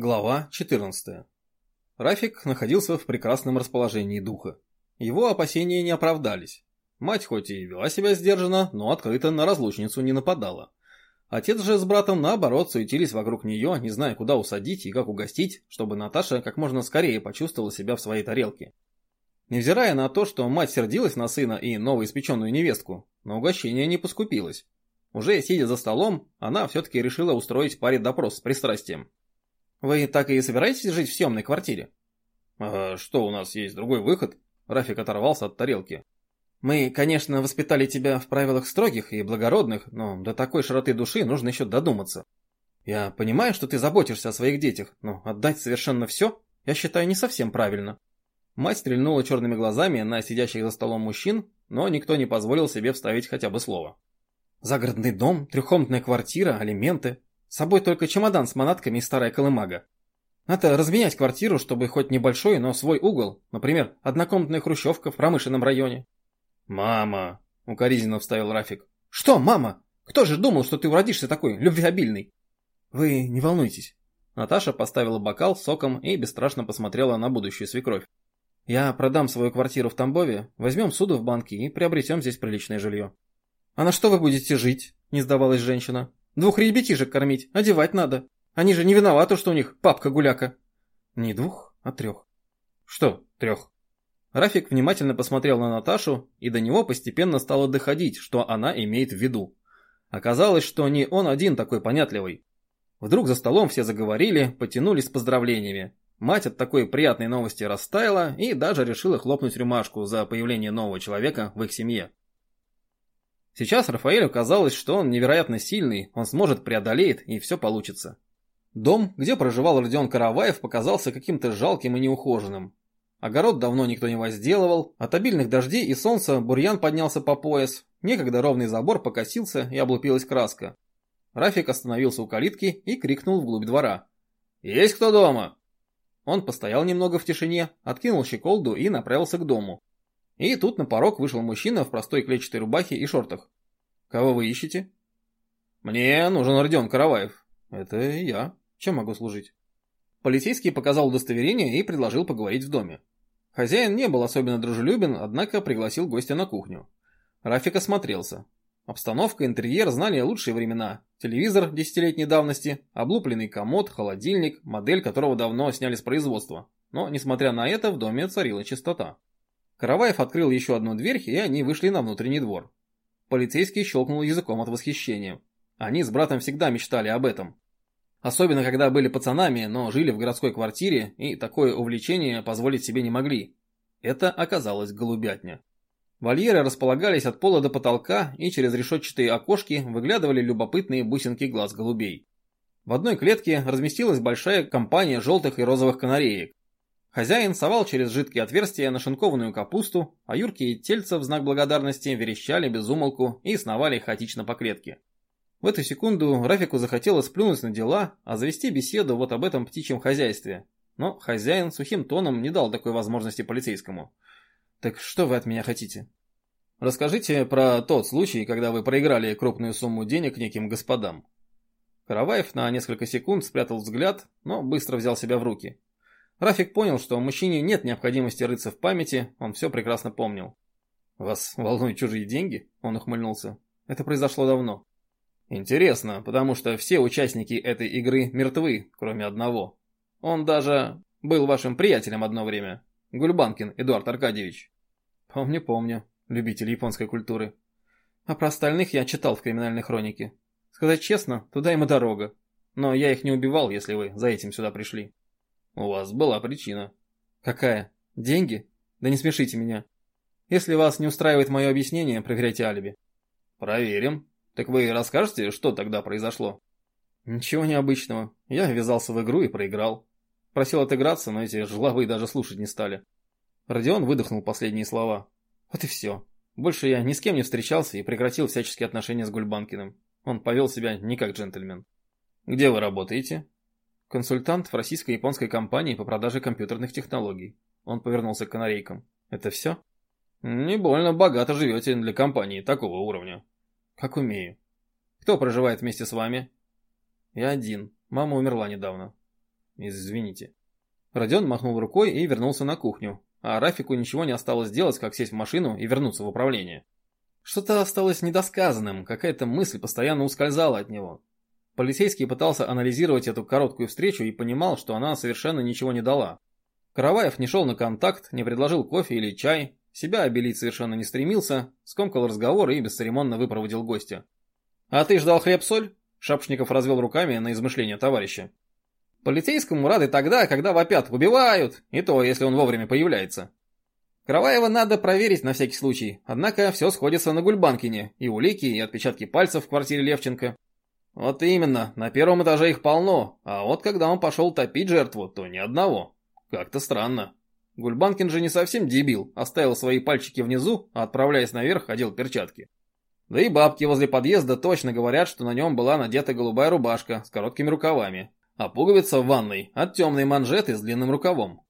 Глава 14. Рафик находился в прекрасном расположении духа. Его опасения не оправдались. Мать хоть и вела себя сдержанно, но открыто на разлучницу не нападала. Отец же с братом, наоборот, суетились вокруг нее, не зная, куда усадить и как угостить, чтобы Наташа как можно скорее почувствовала себя в своей тарелке. Невзирая на то, что мать сердилась на сына и новоиспеченную невестку, на угощение не поскупилась. Уже сидя за столом, она все-таки решила устроить паре допрос с пристрастием. Вы так и собираетесь жить в съемной квартире? А что, у нас есть другой выход? Рафик оторвался от тарелки. Мы, конечно, воспитали тебя в правилах строгих и благородных, но до такой широты души нужно еще додуматься. Я понимаю, что ты заботишься о своих детях, но отдать совершенно все, я считаю, не совсем правильно. Мать стрельнула черными глазами на сидящих за столом мужчин, но никто не позволил себе вставить хотя бы слово. Загородный дом, трехкомнатная квартира, алименты. С собой только чемодан с манатками и старая колымага. Надо разменять квартиру, чтобы хоть небольшой, но свой угол. Например, однокомнатная хрущевка в промышленном районе. «Мама!» — укоризненно вставил Рафик. «Что, мама? Кто же думал, что ты уродишься такой любвеобильный?» «Вы не волнуйтесь». Наташа поставила бокал с соком и бесстрашно посмотрела на будущую свекровь. «Я продам свою квартиру в Тамбове, возьмем суду в банке и приобретем здесь приличное жилье». «А на что вы будете жить?» — не сдавалась женщина. Двух ребятишек кормить, одевать надо. Они же не виноваты, что у них папка-гуляка. Не двух, а трех. Что трех? Рафик внимательно посмотрел на Наташу, и до него постепенно стало доходить, что она имеет в виду. Оказалось, что не он один такой понятливый. Вдруг за столом все заговорили, потянулись с поздравлениями. Мать от такой приятной новости растаяла и даже решила хлопнуть рюмашку за появление нового человека в их семье. Сейчас Рафаэлю казалось, что он невероятно сильный, он сможет преодолеет и все получится. Дом, где проживал Родион Караваев, показался каким-то жалким и неухоженным. Огород давно никто не возделывал, от обильных дождей и солнца бурьян поднялся по пояс, некогда ровный забор покосился и облупилась краска. Рафик остановился у калитки и крикнул вглубь двора. «Есть кто дома?» Он постоял немного в тишине, откинул щеколду и направился к дому. И тут на порог вышел мужчина в простой клетчатой рубахе и шортах. «Кого вы ищете?» «Мне нужен Родион Караваев». «Это я. Чем могу служить?» Полицейский показал удостоверение и предложил поговорить в доме. Хозяин не был особенно дружелюбен, однако пригласил гостя на кухню. Рафик осмотрелся. Обстановка, интерьер знали лучшие времена. Телевизор десятилетней давности, облупленный комод, холодильник, модель которого давно сняли с производства. Но, несмотря на это, в доме царила чистота. Караваев открыл еще одну дверь, и они вышли на внутренний двор. Полицейский щелкнул языком от восхищения. Они с братом всегда мечтали об этом. Особенно, когда были пацанами, но жили в городской квартире, и такое увлечение позволить себе не могли. Это оказалось голубятня. Вольеры располагались от пола до потолка, и через решетчатые окошки выглядывали любопытные бусинки глаз голубей. В одной клетке разместилась большая компания желтых и розовых канареек. Хозяин совал через жидкие отверстия нашинкованную капусту, а Юрки и тельца в знак благодарности верещали без умолку и сновали хаотично по клетке. В эту секунду Рафику захотелось плюнуть на дела, а завести беседу вот об этом птичьем хозяйстве. Но хозяин сухим тоном не дал такой возможности полицейскому. «Так что вы от меня хотите?» «Расскажите про тот случай, когда вы проиграли крупную сумму денег неким господам». Караваев на несколько секунд спрятал взгляд, но быстро взял себя в руки. Рафик понял, что мужчине нет необходимости рыться в памяти, он все прекрасно помнил. «Вас волнуют чужие деньги?» – он ухмыльнулся. «Это произошло давно». «Интересно, потому что все участники этой игры мертвы, кроме одного. Он даже был вашим приятелем одно время. Гульбанкин Эдуард Аркадьевич». «Помню, помню. Любитель японской культуры. А про остальных я читал в криминальной хронике. Сказать честно, туда и дорога. Но я их не убивал, если вы за этим сюда пришли». У вас была причина. Какая? Деньги? Да не смешите меня. Если вас не устраивает мое объяснение, проверяйте алиби. Проверим. Так вы расскажете, что тогда произошло? Ничего необычного. Я ввязался в игру и проиграл. Просил отыграться, но эти жлобы даже слушать не стали. Родион выдохнул последние слова. Вот и все. Больше я ни с кем не встречался и прекратил всяческие отношения с Гульбанкиным. Он повел себя не как джентльмен. «Где вы работаете?» Консультант в российско-японской компании по продаже компьютерных технологий. Он повернулся к канарейкам. Это все? Не больно богато живете для компании такого уровня. Как умею. Кто проживает вместе с вами? Я один. Мама умерла недавно. Извините. Родион махнул рукой и вернулся на кухню, а Рафику ничего не осталось делать, как сесть в машину и вернуться в управление. Что-то осталось недосказанным, какая-то мысль постоянно ускользала от него. Полицейский пытался анализировать эту короткую встречу и понимал, что она совершенно ничего не дала. Караваев не шел на контакт, не предложил кофе или чай, себя обелить совершенно не стремился, скомкал разговор и бесцеремонно выпроводил гостя. «А ты ждал хлеб-соль?» Шапшников развел руками на измышления товарища. Полицейскому рады тогда, когда вопят «убивают», и то, если он вовремя появляется. Караваева надо проверить на всякий случай, однако все сходится на Гульбанкине, и улики, и отпечатки пальцев в квартире Левченко. Вот именно, на первом этаже их полно, а вот когда он пошел топить жертву, то ни одного. Как-то странно. Гульбанкин же не совсем дебил, оставил свои пальчики внизу, а отправляясь наверх, одел перчатки. Да и бабки возле подъезда точно говорят, что на нем была надета голубая рубашка с короткими рукавами, а пуговица в ванной от темной манжеты с длинным рукавом.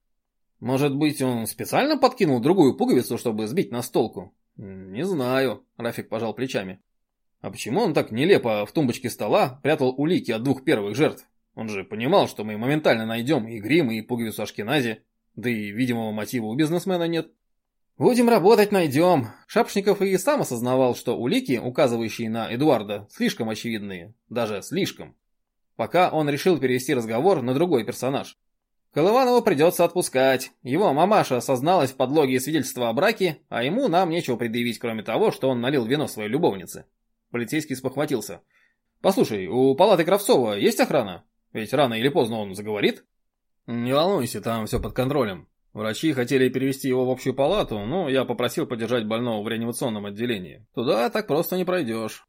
Может быть, он специально подкинул другую пуговицу, чтобы сбить нас с толку? Не знаю, Рафик пожал плечами. А почему он так нелепо в тумбочке стола прятал улики от двух первых жертв? Он же понимал, что мы моментально найдем и грим, и пуговицу Ашкенази. Да и видимого мотива у бизнесмена нет. Будем работать, найдем. Шапшников и сам осознавал, что улики, указывающие на Эдуарда, слишком очевидные. Даже слишком. Пока он решил перевести разговор на другой персонаж. Колыванову придется отпускать. Его мамаша осозналась в подлоге свидетельства о браке, а ему нам нечего предъявить, кроме того, что он налил вино своей любовнице. Полицейский спохватился. «Послушай, у палаты Кравцова есть охрана? Ведь рано или поздно он заговорит?» «Не волнуйся, там все под контролем. Врачи хотели перевести его в общую палату, но я попросил подержать больного в реанимационном отделении. Туда так просто не пройдешь».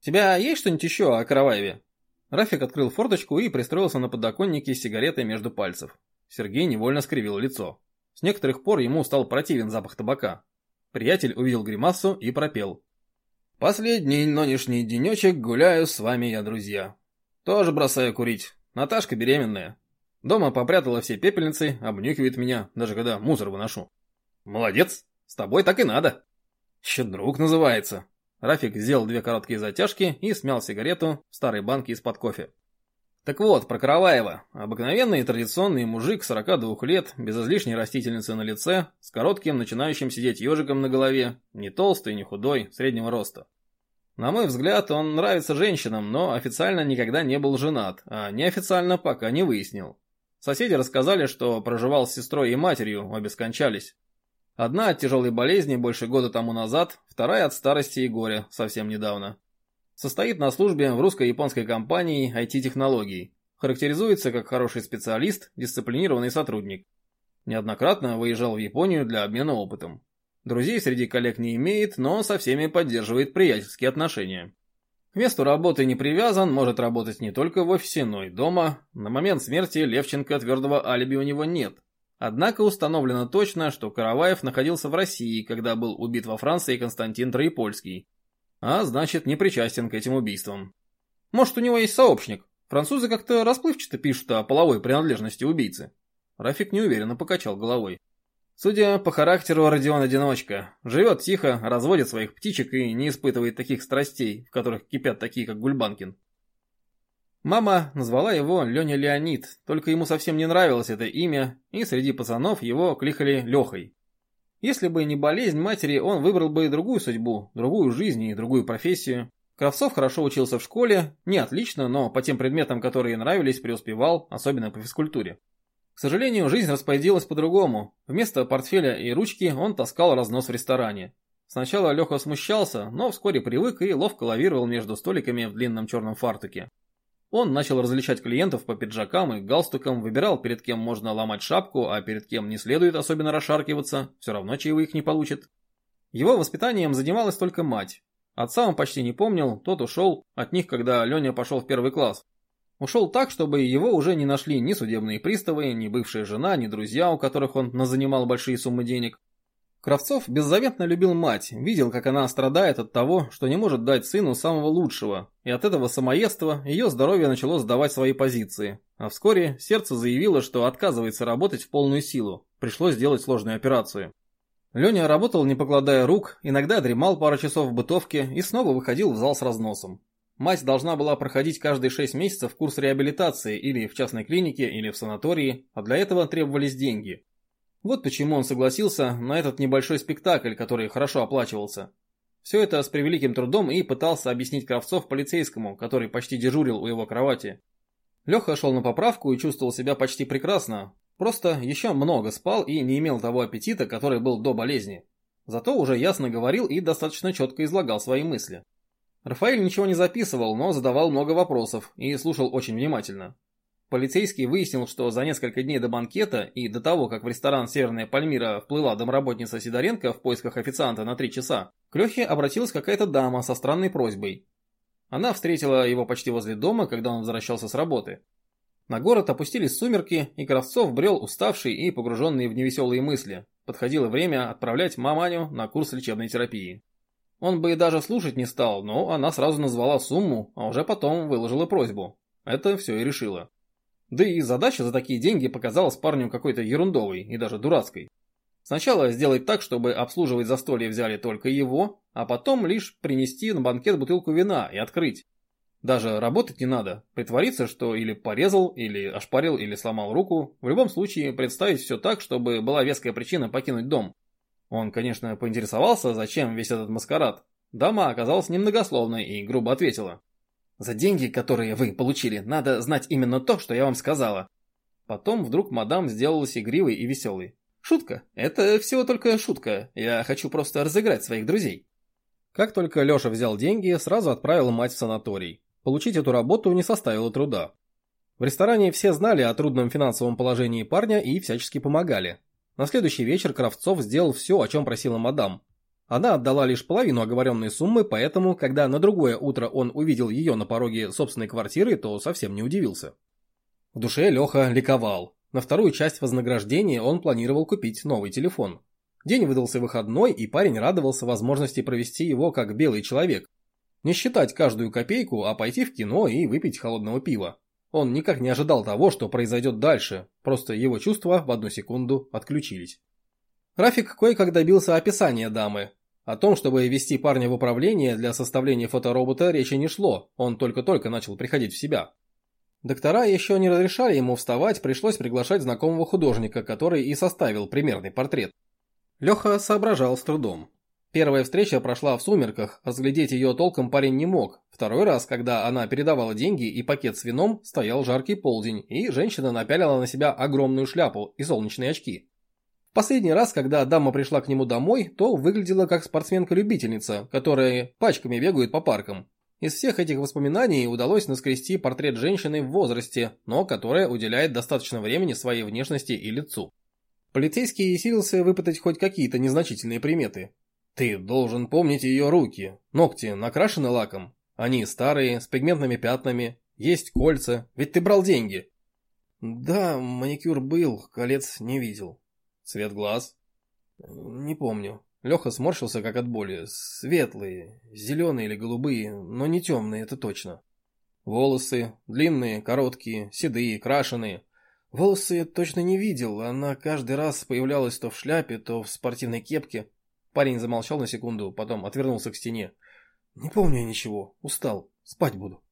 «Тебя есть что-нибудь еще о Караваеве?» Рафик открыл форточку и пристроился на подоконнике с сигаретой между пальцев. Сергей невольно скривил лицо. С некоторых пор ему стал противен запах табака. Приятель увидел гримасу и пропел. «Последний нынешний денечек гуляю с вами я, друзья. Тоже бросаю курить. Наташка беременная. Дома попрятала все пепельницы, обнюхивает меня, даже когда мусор выношу. Молодец, с тобой так и надо. Еще друг называется. Рафик сделал две короткие затяжки и смял сигарету в старой банке из-под кофе. Так вот, про Караваева. Обыкновенный традиционный мужик 42 лет, без излишней растительницы на лице, с коротким, начинающим сидеть ежиком на голове, не толстый, не худой, среднего роста. На мой взгляд, он нравится женщинам, но официально никогда не был женат, а неофициально пока не выяснил. Соседи рассказали, что проживал с сестрой и матерью, обе скончались. Одна от тяжелой болезни больше года тому назад, вторая от старости и горя совсем недавно. Состоит на службе в русско-японской компании IT-технологий. Характеризуется как хороший специалист, дисциплинированный сотрудник. Неоднократно выезжал в Японию для обмена опытом. Друзей среди коллег не имеет, но со всеми поддерживает приятельские отношения. К месту работы не привязан, может работать не только в офисе, но и дома. На момент смерти Левченко твердого алиби у него нет. Однако установлено точно, что Караваев находился в России, когда был убит во Франции Константин Троепольский. А значит, не причастен к этим убийствам. Может, у него есть сообщник? Французы как-то расплывчато пишут о половой принадлежности убийцы. Рафик неуверенно покачал головой. Судя по характеру, Родион одиночка. Живет тихо, разводит своих птичек и не испытывает таких страстей, в которых кипят такие, как Гульбанкин. Мама назвала его Леня Леонид, только ему совсем не нравилось это имя, и среди пацанов его кликали Лехой. Если бы не болезнь матери, он выбрал бы другую судьбу, другую жизнь и другую профессию. Кравцов хорошо учился в школе, не отлично, но по тем предметам, которые нравились, преуспевал, особенно по физкультуре. К сожалению, жизнь распорядилась по-другому. Вместо портфеля и ручки он таскал разнос в ресторане. Сначала Леха смущался, но вскоре привык и ловко лавировал между столиками в длинном черном фартуке. Он начал различать клиентов по пиджакам и галстукам, выбирал, перед кем можно ломать шапку, а перед кем не следует особенно расшаркиваться, все равно чаевых не получит. Его воспитанием занималась только мать. Отца он почти не помнил, тот ушел от них, когда Леня пошел в первый класс. Ушел так, чтобы его уже не нашли ни судебные приставы, ни бывшая жена, ни друзья, у которых он назанимал большие суммы денег. Кравцов беззаветно любил мать, видел, как она страдает от того, что не может дать сыну самого лучшего, и от этого самоедства ее здоровье начало сдавать свои позиции. А вскоре сердце заявило, что отказывается работать в полную силу, пришлось сделать сложную операцию. Леня работал не покладая рук, иногда дремал пару часов в бытовке и снова выходил в зал с разносом. Мать должна была проходить каждые 6 месяцев курс реабилитации или в частной клинике, или в санатории, а для этого требовались деньги. Вот почему он согласился на этот небольшой спектакль, который хорошо оплачивался. Все это с превеликим трудом и пытался объяснить Кравцов полицейскому, который почти дежурил у его кровати. Леха шел на поправку и чувствовал себя почти прекрасно, просто еще много спал и не имел того аппетита, который был до болезни. Зато уже ясно говорил и достаточно четко излагал свои мысли. Рафаэль ничего не записывал, но задавал много вопросов и слушал очень внимательно. Полицейский выяснил, что за несколько дней до банкета и до того, как в ресторан «Северная Пальмира» вплыла домработница Сидоренко в поисках официанта на три часа, к Лехе обратилась какая-то дама со странной просьбой. Она встретила его почти возле дома, когда он возвращался с работы. На город опустились сумерки, и Кравцов брел уставший и погруженный в невеселые мысли. Подходило время отправлять маманю на курс лечебной терапии. Он бы и даже слушать не стал, но она сразу назвала сумму, а уже потом выложила просьбу. Это все и решило. Да и задача за такие деньги показалась парню какой-то ерундовой и даже дурацкой. Сначала сделать так, чтобы обслуживать застолье взяли только его, а потом лишь принести на банкет бутылку вина и открыть. Даже работать не надо, притвориться, что или порезал, или ошпарил, или сломал руку. В любом случае, представить все так, чтобы была веская причина покинуть дом. Он, конечно, поинтересовался, зачем весь этот маскарад. Дама оказалась немногословной и грубо ответила. За деньги, которые вы получили, надо знать именно то, что я вам сказала. Потом вдруг мадам сделалась игривой и веселой. Шутка. Это всего только шутка. Я хочу просто разыграть своих друзей. Как только Леша взял деньги, сразу отправил мать в санаторий. Получить эту работу не составило труда. В ресторане все знали о трудном финансовом положении парня и всячески помогали. На следующий вечер Кравцов сделал все, о чем просила мадам. Она отдала лишь половину оговоренной суммы, поэтому, когда на другое утро он увидел ее на пороге собственной квартиры, то совсем не удивился. В душе Леха ликовал. На вторую часть вознаграждения он планировал купить новый телефон. День выдался выходной, и парень радовался возможности провести его как белый человек. Не считать каждую копейку, а пойти в кино и выпить холодного пива. Он никак не ожидал того, что произойдет дальше, просто его чувства в одну секунду отключились. Рафик кое-как добился описания дамы. О том, чтобы ввести парня в управление для составления фоторобота речи не шло, он только-только начал приходить в себя. Доктора еще не разрешали ему вставать, пришлось приглашать знакомого художника, который и составил примерный портрет. Леха соображал с трудом. Первая встреча прошла в сумерках, разглядеть ее толком парень не мог. Второй раз, когда она передавала деньги и пакет с вином, стоял жаркий полдень, и женщина напялила на себя огромную шляпу и солнечные очки. Последний раз, когда дама пришла к нему домой, то выглядела как спортсменка-любительница, которая пачками бегает по паркам. Из всех этих воспоминаний удалось наскрести портрет женщины в возрасте, но которая уделяет достаточно времени своей внешности и лицу. Полицейский силился выпытать хоть какие-то незначительные приметы. Ты должен помнить ее руки. Ногти накрашены лаком. Они старые, с пигментными пятнами. Есть кольца. Ведь ты брал деньги. Да, маникюр был, колец не видел. Цвет глаз? Не помню. Леха сморщился как от боли. Светлые, зеленые или голубые, но не темные, это точно. Волосы, длинные, короткие, седые, крашеные. Волосы точно не видел, она каждый раз появлялась то в шляпе, то в спортивной кепке. Парень замолчал на секунду, потом отвернулся к стене. Не помню я ничего, устал, спать буду.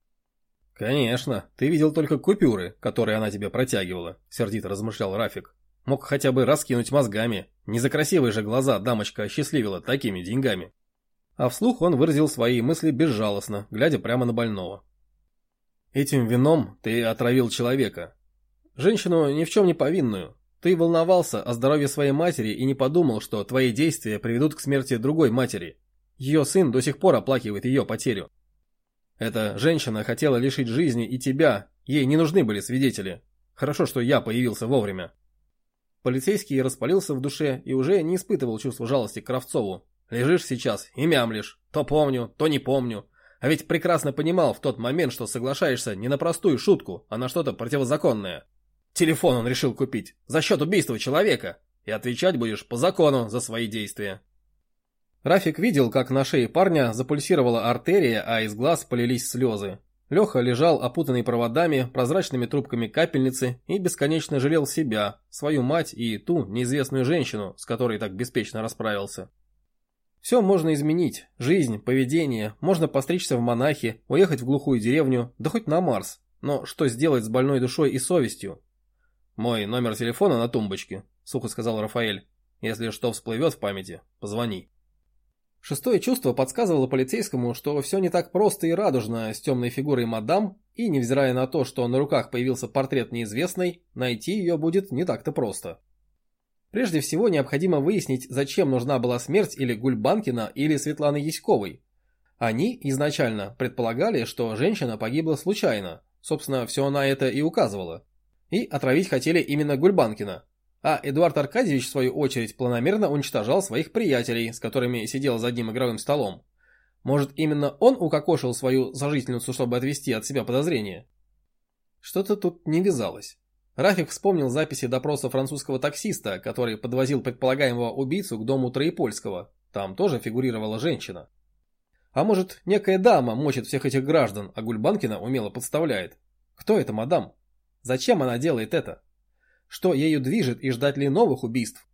Конечно, ты видел только купюры, которые она тебе протягивала, сердито размышлял Рафик. Мог хотя бы раскинуть мозгами. Не за красивые же глаза дамочка осчастливила такими деньгами. А вслух он выразил свои мысли безжалостно, глядя прямо на больного. Этим вином ты отравил человека. Женщину ни в чем не повинную. Ты волновался о здоровье своей матери и не подумал, что твои действия приведут к смерти другой матери. Ее сын до сих пор оплакивает ее потерю. Эта женщина хотела лишить жизни и тебя, ей не нужны были свидетели. Хорошо, что я появился вовремя. Полицейский распалился в душе и уже не испытывал чувства жалости к Кравцову. Лежишь сейчас и мямлишь. То помню, то не помню. А ведь прекрасно понимал в тот момент, что соглашаешься не на простую шутку, а на что-то противозаконное. Телефон он решил купить за счет убийства человека. И отвечать будешь по закону за свои действия. Рафик видел, как на шее парня запульсировала артерия, а из глаз полились слезы. Леха лежал опутанный проводами, прозрачными трубками капельницы и бесконечно жалел себя, свою мать и ту неизвестную женщину, с которой так беспечно расправился. Все можно изменить. Жизнь, поведение. Можно постричься в монахи, уехать в глухую деревню, да хоть на Марс. Но что сделать с больной душой и совестью? «Мой номер телефона на тумбочке», — сухо сказал Рафаэль. «Если что всплывет в памяти, позвони». Шестое чувство подсказывало полицейскому, что все не так просто и радужно с темной фигурой мадам, и, невзирая на то, что на руках появился портрет неизвестной, найти ее будет не так-то просто. Прежде всего необходимо выяснить, зачем нужна была смерть или Гульбанкина, или Светланы Яськовой. Они изначально предполагали, что женщина погибла случайно, собственно, все на это и указывало. И отравить хотели именно Гульбанкина. А Эдуард Аркадьевич, в свою очередь, планомерно уничтожал своих приятелей, с которыми сидел за одним игровым столом. Может, именно он укокошил свою сожительницу, чтобы отвести от себя подозрения? Что-то тут не вязалось. Рафик вспомнил записи допроса французского таксиста, который подвозил предполагаемого убийцу к дому Троепольского. Там тоже фигурировала женщина. А может, некая дама мочит всех этих граждан, а Гульбанкина умело подставляет? Кто эта мадам? Зачем она делает это? Что ею движет и ждать ли новых убийств?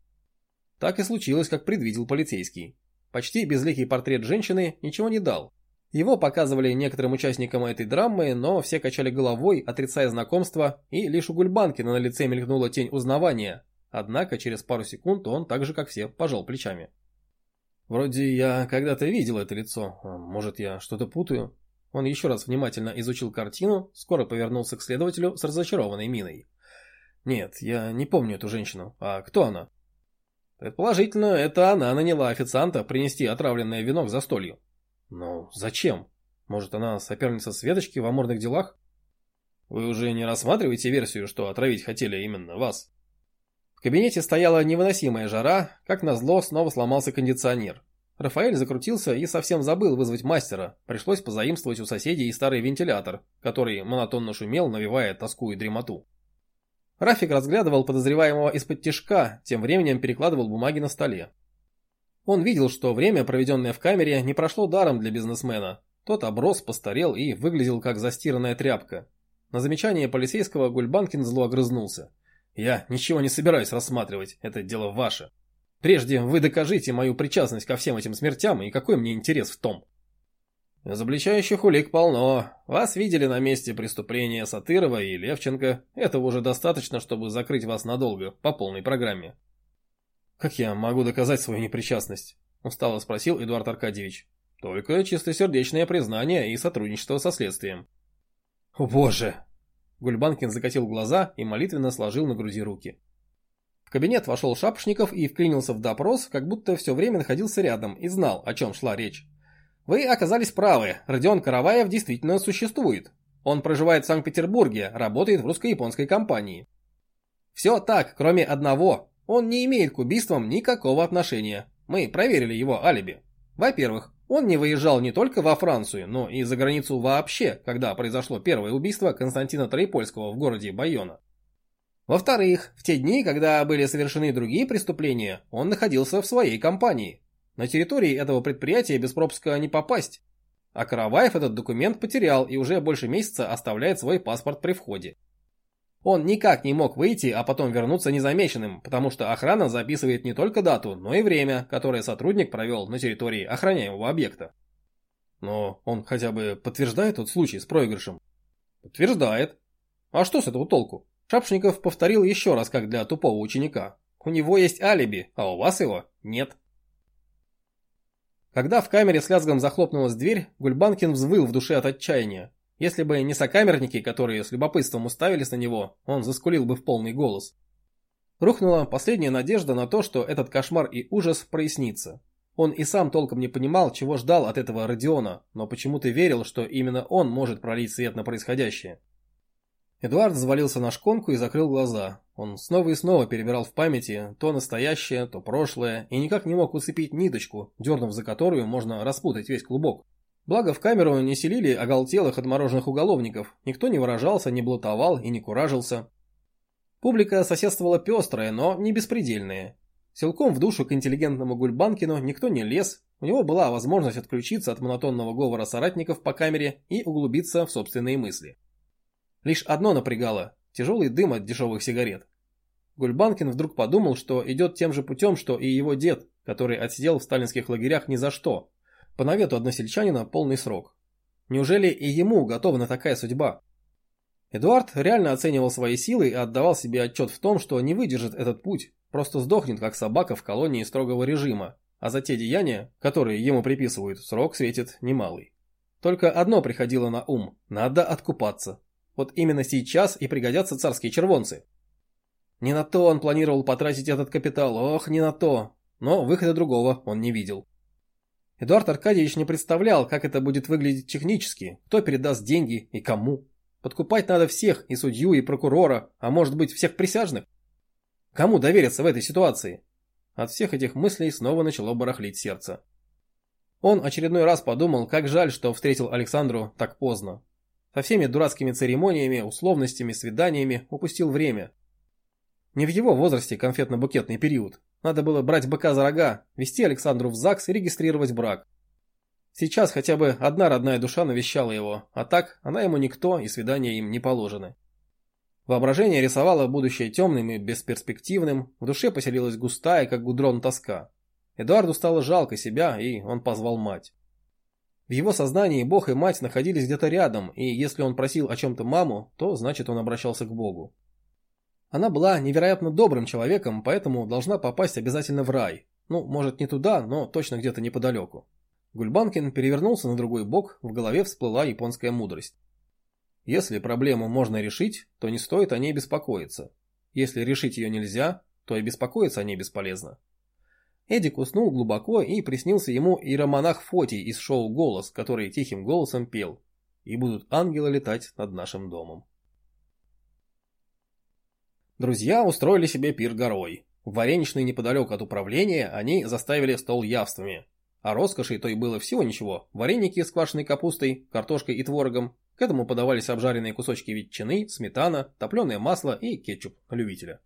Так и случилось, как предвидел полицейский. Почти безликий портрет женщины ничего не дал. Его показывали некоторым участникам этой драмы, но все качали головой, отрицая знакомство, и лишь у Гульбанкина на лице мелькнула тень узнавания. Однако через пару секунд он, так же как все, пожал плечами. Вроде я когда-то видел это лицо, может я что-то путаю? Он еще раз внимательно изучил картину, скоро повернулся к следователю с разочарованной миной. Нет, я не помню эту женщину. А кто она? Предположительно, это она наняла официанта принести отравленное вино к застолью. Но зачем? Может, она соперница Светочки в амурных делах? Вы уже не рассматриваете версию, что отравить хотели именно вас? В кабинете стояла невыносимая жара, как назло снова сломался кондиционер. Рафаэль закрутился и совсем забыл вызвать мастера, пришлось позаимствовать у соседей старый вентилятор, который монотонно шумел, навевая тоску и дремоту. Рафик разглядывал подозреваемого из-под тишка, тем временем перекладывал бумаги на столе. Он видел, что время, проведенное в камере, не прошло даром для бизнесмена. Тот оброс, постарел и выглядел как застиранная тряпка. На замечание полицейского Гульбанкин зло огрызнулся. «Я ничего не собираюсь рассматривать, это дело ваше. Прежде вы докажите мою причастность ко всем этим смертям и какой мне интерес в том». Изобличающих улик полно. Вас видели на месте преступления Сатырова и Левченко. Этого уже достаточно, чтобы закрыть вас надолго, по полной программе. «Как я могу доказать свою непричастность?» – устало спросил Эдуард Аркадьевич. «Только чистосердечное признание и сотрудничество со следствием». «О боже!» Гульбанкин закатил глаза и молитвенно сложил на груди руки. В кабинет вошел Шапошников и вклинился в допрос, как будто все время находился рядом и знал, о чем шла речь. «Вы оказались правы, Родион Караваев действительно существует. Он проживает в Санкт-Петербурге, работает в русско-японской компании». «Все так, кроме одного», он не имеет к убийствам никакого отношения. Мы проверили его алиби. Во-первых, он не выезжал не только во Францию, но и за границу вообще, когда произошло первое убийство Константина Троепольского в городе Байона. Во-вторых, в те дни, когда были совершены другие преступления, он находился в своей компании. На территории этого предприятия без пропуска не попасть. А Караваев этот документ потерял и уже больше месяца оставляет свой паспорт при входе. Он никак не мог выйти, а потом вернуться незамеченным, потому что охрана записывает не только дату, но и время, которое сотрудник провел на территории охраняемого объекта. Но он хотя бы подтверждает тот случай с проигрышем? Подтверждает. А что с этого толку? Шапшников повторил еще раз, как для тупого ученика. У него есть алиби, а у вас его нет. Когда в камере с лязгом захлопнулась дверь, Гульбанкин взвыл в душе от отчаяния. Если бы не сокамерники, которые с любопытством уставились на него, он заскулил бы в полный голос. Рухнула последняя надежда на то, что этот кошмар и ужас прояснится. Он и сам толком не понимал, чего ждал от этого Родиона, но почему-то верил, что именно он может пролить свет на происходящее. Эдуард завалился на шконку и закрыл глаза. Он снова и снова перебирал в памяти то настоящее, то прошлое, и никак не мог уцепить ниточку, дернув за которую можно распутать весь клубок. Благо в камеру не селили оголтелых отмороженных уголовников, никто не выражался, не блатовал и не куражился. Публика соседствовала пестрая, но не беспредельная. Силком в душу к интеллигентному Гульбанкину никто не лез, у него была возможность отключиться от монотонного говора соратников по камере и углубиться в собственные мысли. Лишь одно напрягало – тяжелый дым от дешевых сигарет. Гульбанкин вдруг подумал, что идет тем же путем, что и его дед, который отсидел в сталинских лагерях ни за что. По навету односельчанина полный срок. Неужели и ему готова такая судьба? Эдуард реально оценивал свои силы и отдавал себе отчет в том, что не выдержит этот путь, просто сдохнет, как собака в колонии строгого режима, а за те деяния, которые ему приписывают, срок светит немалый. Только одно приходило на ум – надо откупаться. Вот именно сейчас и пригодятся царские червонцы. Не на то он планировал потратить этот капитал, ох, не на то. Но выхода другого он не видел. Эдуард Аркадьевич не представлял, как это будет выглядеть технически, кто передаст деньги и кому. Подкупать надо всех, и судью, и прокурора, а может быть всех присяжных. Кому довериться в этой ситуации? От всех этих мыслей снова начало барахлить сердце. Он очередной раз подумал, как жаль, что встретил Александру так поздно. Со всеми дурацкими церемониями, условностями, свиданиями упустил время. Не в его возрасте конфетно-букетный период. Надо было брать быка за рога, вести Александру в ЗАГС и регистрировать брак. Сейчас хотя бы одна родная душа навещала его, а так она ему никто и свидания им не положены. Воображение рисовало будущее темным и бесперспективным, в душе поселилась густая, как гудрон, тоска. Эдуарду стало жалко себя, и он позвал мать. В его сознании Бог и мать находились где-то рядом, и если он просил о чем-то маму, то значит он обращался к Богу. Она была невероятно добрым человеком, поэтому должна попасть обязательно в рай. Ну, может не туда, но точно где-то неподалеку. Гульбанкин перевернулся на другой бок, в голове всплыла японская мудрость. Если проблему можно решить, то не стоит о ней беспокоиться. Если решить ее нельзя, то и беспокоиться о ней бесполезно. Эдик уснул глубоко и приснился ему иеромонах Фотий из шоу «Голос», который тихим голосом пел «И будут ангелы летать над нашим домом». Друзья устроили себе пир горой. В вареничной неподалеку от управления они заставили стол явствами. А роскошей то и было всего ничего. Вареники с квашеной капустой, картошкой и творогом. К этому подавались обжаренные кусочки ветчины, сметана, топленое масло и кетчуп любителя.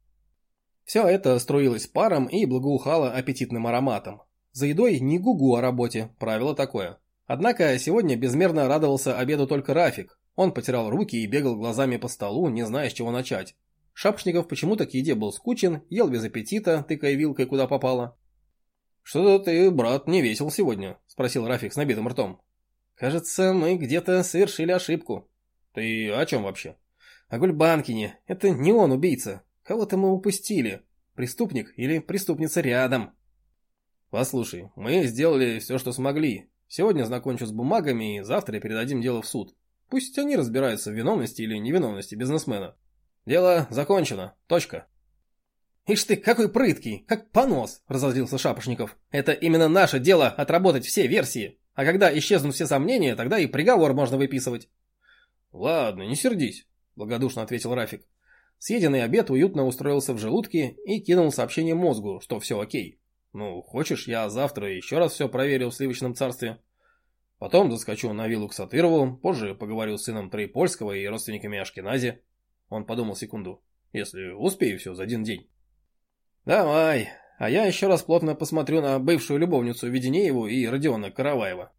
Все это струилось паром и благоухало аппетитным ароматом. За едой не гугу о работе, правило такое. Однако сегодня безмерно радовался обеду только Рафик. Он потирал руки и бегал глазами по столу, не зная, с чего начать. Шапшников почему-то к еде был скучен, ел без аппетита, тыкая вилкой куда попало. «Что-то ты, брат, не весел сегодня», – спросил Рафик с набитым ртом. «Кажется, мы где-то совершили ошибку». «Ты о чем вообще?» «О Гульбанкине. Это не он убийца. Кого-то мы упустили. Преступник или преступница рядом». «Послушай, мы сделали все, что смогли. Сегодня закончу с бумагами и завтра передадим дело в суд. Пусть они разбираются в виновности или невиновности бизнесмена. Дело закончено. Точка. «Ишь ты, какой прыткий, как понос!» – разозлился Шапошников. «Это именно наше дело отработать все версии. А когда исчезнут все сомнения, тогда и приговор можно выписывать». «Ладно, не сердись», – благодушно ответил Рафик. Съеденный обед уютно устроился в желудке и кинул сообщение мозгу, что все окей. «Ну, хочешь, я завтра еще раз все проверю в сливочном царстве?» Потом заскочу на виллу к Сатырову, позже поговорю с сыном Троепольского и родственниками Ашкенази. Он подумал секунду. Если успею все за один день. Давай. А я еще раз плотно посмотрю на бывшую любовницу Веденееву и Родиона Караваева.